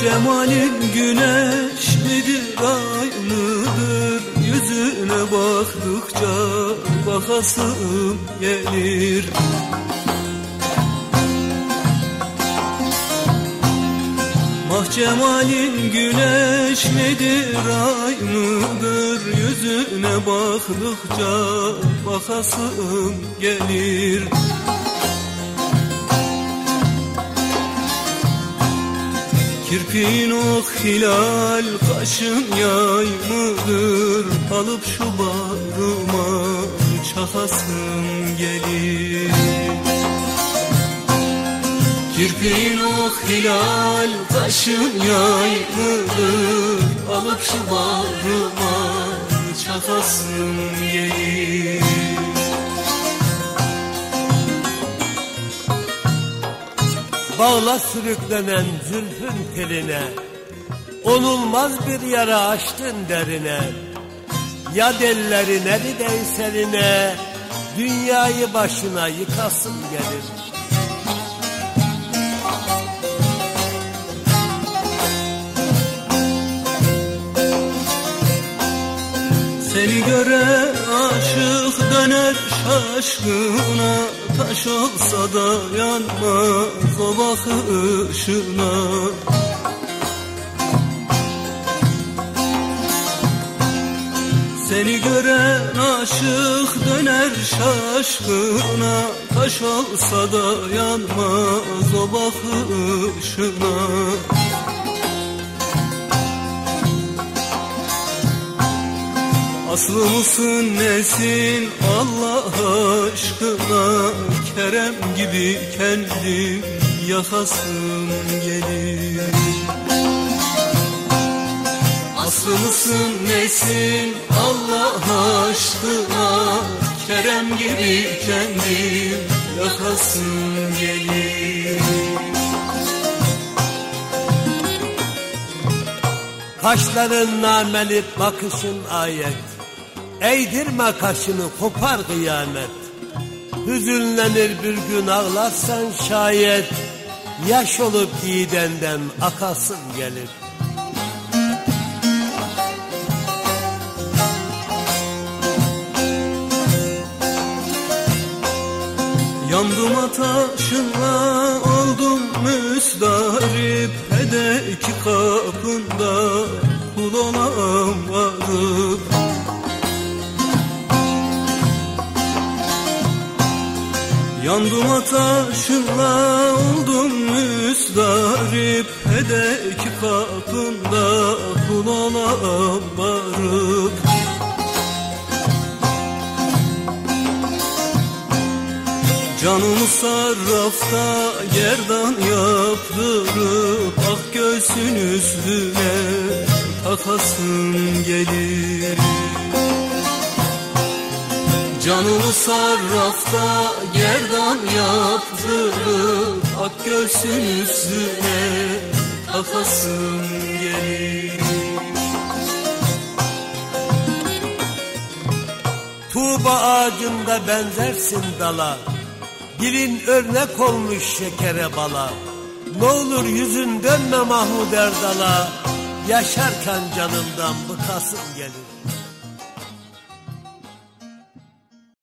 cemalin güneş midir ay mıdır? Yüzüne baktıkça bakasım gelir. Mah cemalin güneş midir ay mıdır? Yüzüne baktıkça bakasım gelir Kirpin ok hilal kaşın yay mıdır Alıp şu bağrıma çakasım gelir. Kirpin ok hilal kaşın yay mıdır Alıp şu bağrıma çakasım gelir Bağla sürüklenen zülfün teline Onulmaz bir yara açtın derine. Ya dellerine bir deyseline Dünyayı başına yıkasın gelir Seni gören aşık döner şaşkına Taş olsa da yanmaz o bakışına. Seni gören aşık döner şaşkına Taş olsa da yanmaz o bakışına Aslı mısın nesin? Allah aşkına Kerem gibi kendim yakasım gelir. Aslı mısın nesin? Allah aşkına Kerem gibi kendim yakasım gelir. Kaşların nameli bakışın ayet Eğdirme kaşını kopar kıyamet. Hüzünlenir bir gün ağlarsan şayet. Yaş olup gidenden akasın gelir. Yandım ataşınla oldum müstarip Hedeki kapında kul olan Yandım ataşınla oldum müstarip Hedeki kapında kul olan varıp Canımı sarrafta gerdan yaptırıp Ak göğsün üstüne takasın gelir Canımı sarrafta gerdan yaptırıp Ak göğsün üstüne takasın gelir Tuğba ağacında benzersin dala. Dilin örnek olmuş şekere bala. Ne olur yüzün dönme Mahmud Erdal'a. Yaşarken canımdan bıkasın gelir